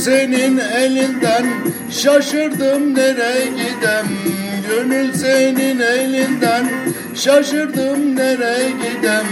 senin elinden şaşırdım nereye gidem. Gönül senin elinden şaşırdım nereye gidem.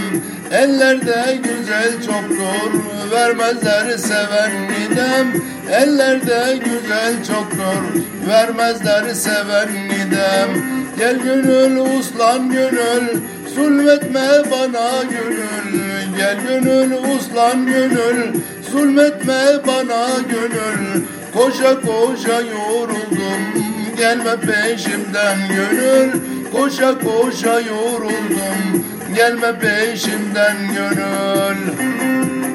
Ellerde güzel çoktur vermezler seven nidem. Ellerde güzel çoktur vermezler seven nidem. Gel gönül uslan gönül zulmetme bana gönül. Gel gönül uslan gönül zulmetme bana gönül. Koşa koşa yoruldum. Gelme peşimden gönül. Koşa koşa yoruldum. Gelme peşimden gönül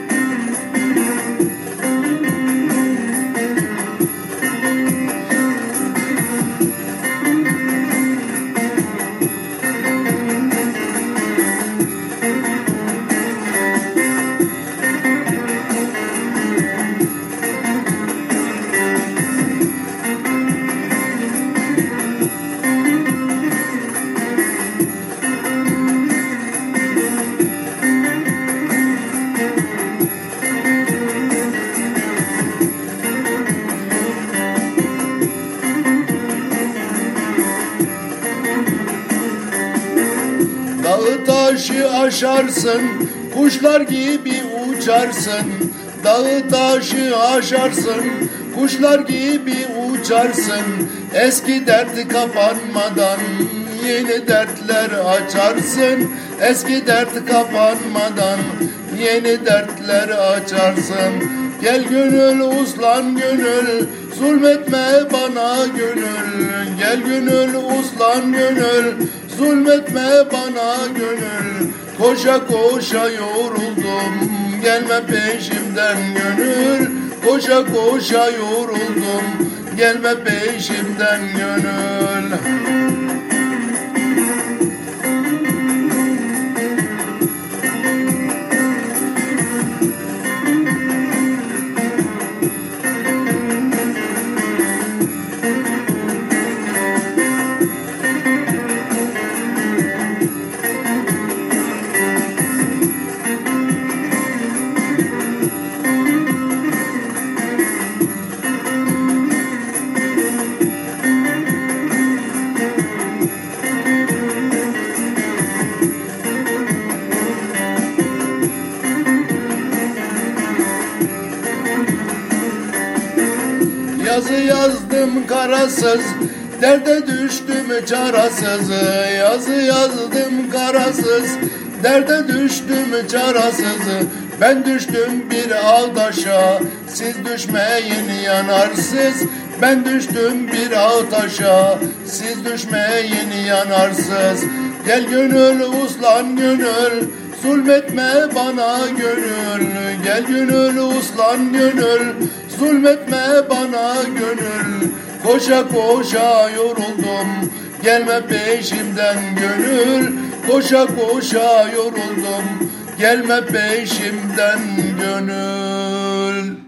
taşı aşarsın, kuşlar gibi uçarsın. Dağı taşı aşarsın, kuşlar gibi uçarsın. Eski derdi kapanmadan yeni dertler açarsın. Eski dert kapanmadan yeni dertler açarsın. Gel gönül uslan gönül zulmetme bana gönül. Gel gönül uslan gönül zulmetme bana gönül. Koşa koşa yoruldum gelme peşimden gönül. Koşa koşa yoruldum gelme peşimden gönül. Yazı yazdım karasız Derde düştüm çarasız Yazı yazdım karasız Derde düştüm çarasız Ben düştüm bir ağdaşa Siz düşmeyin yanarsız. Ben düştüm bir ağdaşa Siz düşmeyin yanarsız. Gel gönül uslan gönül Zulmetme bana gönül Gel gönül uslan gönül. Zulmetme bana gönül Koşa koşa yoruldum. Gelme peşimden gönül Koşa koşa yoruldum. Gelme peşimden gönül